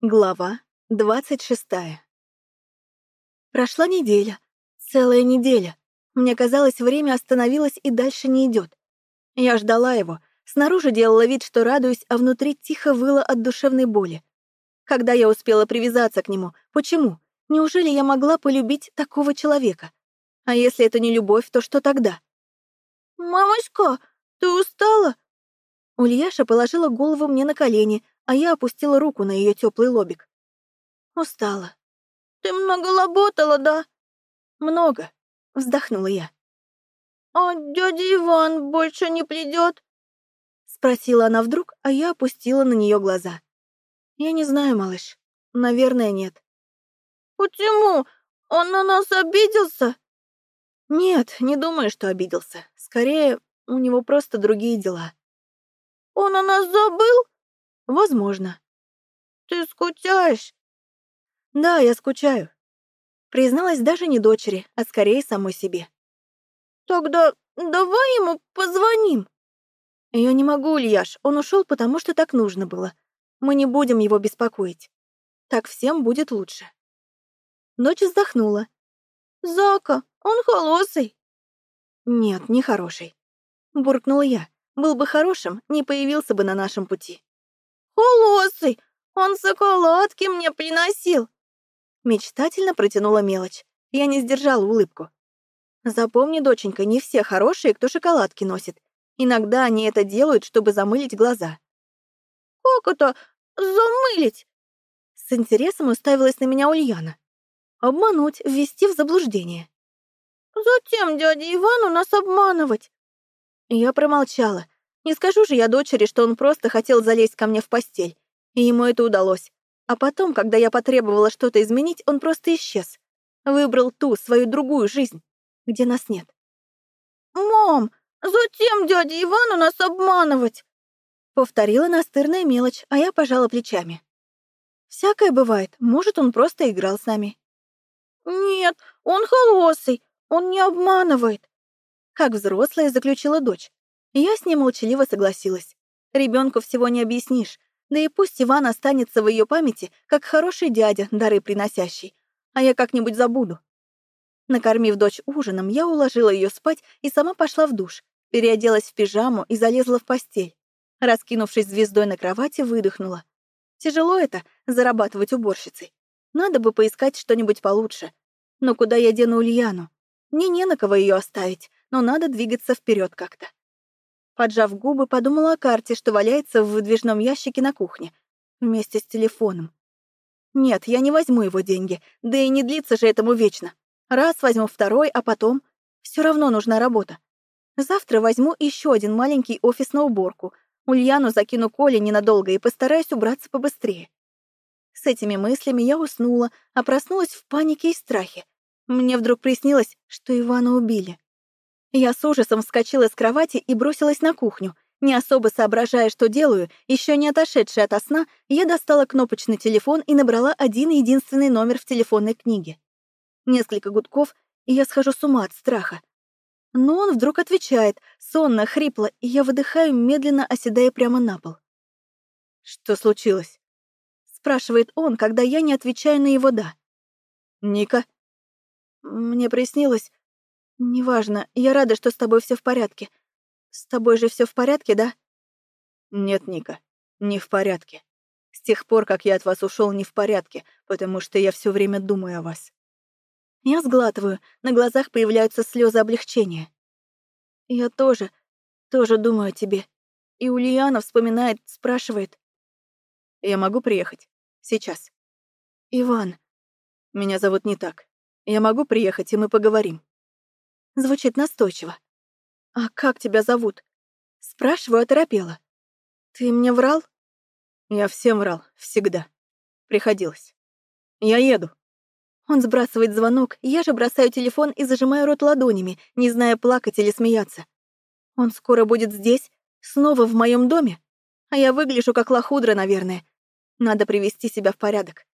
Глава двадцать шестая. Прошла неделя. Целая неделя. Мне казалось, время остановилось и дальше не идет. Я ждала его. Снаружи делала вид, что радуюсь, а внутри тихо выла от душевной боли. Когда я успела привязаться к нему? Почему? Неужели я могла полюбить такого человека? А если это не любовь, то что тогда? «Мамочка, ты устала?» Ульяша положила голову мне на колени, а я опустила руку на ее теплый лобик. Устала. «Ты много работала, да?» «Много», — вздохнула я. «А дядя Иван больше не придет?» Спросила она вдруг, а я опустила на нее глаза. «Я не знаю, малыш. Наверное, нет». «Почему? Он на нас обиделся?» «Нет, не думаю, что обиделся. Скорее, у него просто другие дела». «Он о нас забыл?» Возможно. Ты скучаешь? Да, я скучаю. Призналась даже не дочери, а скорее самой себе. Тогда давай ему позвоним. Я не могу, Ильяш. Он ушел, потому что так нужно было. Мы не будем его беспокоить. Так всем будет лучше. Дочь вздохнула. Зака, он холосый. Нет, не хороший. Буркнула я. Был бы хорошим, не появился бы на нашем пути. «Холосый! Он шоколадки мне приносил!» Мечтательно протянула мелочь. Я не сдержала улыбку. «Запомни, доченька, не все хорошие, кто шоколадки носит. Иногда они это делают, чтобы замылить глаза». «Как это замылить?» С интересом уставилась на меня Ульяна. «Обмануть, ввести в заблуждение». «Зачем дядя Ивану нас обманывать?» Я промолчала. Не скажу же я дочери, что он просто хотел залезть ко мне в постель. И ему это удалось. А потом, когда я потребовала что-то изменить, он просто исчез. Выбрал ту, свою другую жизнь, где нас нет. «Мам, зачем дядя Ивану нас обманывать?» Повторила настырная мелочь, а я пожала плечами. «Всякое бывает. Может, он просто играл с нами». «Нет, он холосый. Он не обманывает», — как взрослая заключила дочь. Я с ним молчаливо согласилась. Ребенку всего не объяснишь, да и пусть Иван останется в ее памяти, как хороший дядя, дары приносящий, а я как-нибудь забуду. Накормив дочь ужином, я уложила ее спать и сама пошла в душ, переоделась в пижаму и залезла в постель. Раскинувшись звездой на кровати, выдохнула. Тяжело это — зарабатывать уборщицей. Надо бы поискать что-нибудь получше. Но куда я дену Ульяну? Мне не на кого ее оставить, но надо двигаться вперед как-то. Поджав губы, подумала о карте, что валяется в выдвижном ящике на кухне, вместе с телефоном. Нет, я не возьму его деньги, да и не длится же этому вечно. Раз возьму второй, а потом... Все равно нужна работа. Завтра возьму еще один маленький офис на уборку. Ульяну закину Коле ненадолго и постараюсь убраться побыстрее. С этими мыслями я уснула, а проснулась в панике и страхе. Мне вдруг приснилось, что Ивана убили. Я с ужасом вскочила с кровати и бросилась на кухню. Не особо соображая, что делаю, еще не отошедшая от сна, я достала кнопочный телефон и набрала один единственный номер в телефонной книге. Несколько гудков, и я схожу с ума от страха. Но он вдруг отвечает, сонно, хрипло, и я выдыхаю, медленно оседая прямо на пол. «Что случилось?» — спрашивает он, когда я не отвечаю на его «да». «Ника?» Мне приснилось, «Неважно. Я рада, что с тобой все в порядке. С тобой же все в порядке, да?» «Нет, Ника, не в порядке. С тех пор, как я от вас ушел, не в порядке, потому что я все время думаю о вас». Я сглатываю, на глазах появляются слезы облегчения. «Я тоже, тоже думаю о тебе». И Ульяна вспоминает, спрашивает. «Я могу приехать? Сейчас?» «Иван». «Меня зовут не так. Я могу приехать, и мы поговорим». Звучит настойчиво. «А как тебя зовут?» Спрашиваю, оторопела. «Ты мне врал?» «Я всем врал, всегда. Приходилось. Я еду». Он сбрасывает звонок, я же бросаю телефон и зажимаю рот ладонями, не зная, плакать или смеяться. Он скоро будет здесь, снова в моем доме, а я выгляжу как лохудра, наверное. Надо привести себя в порядок.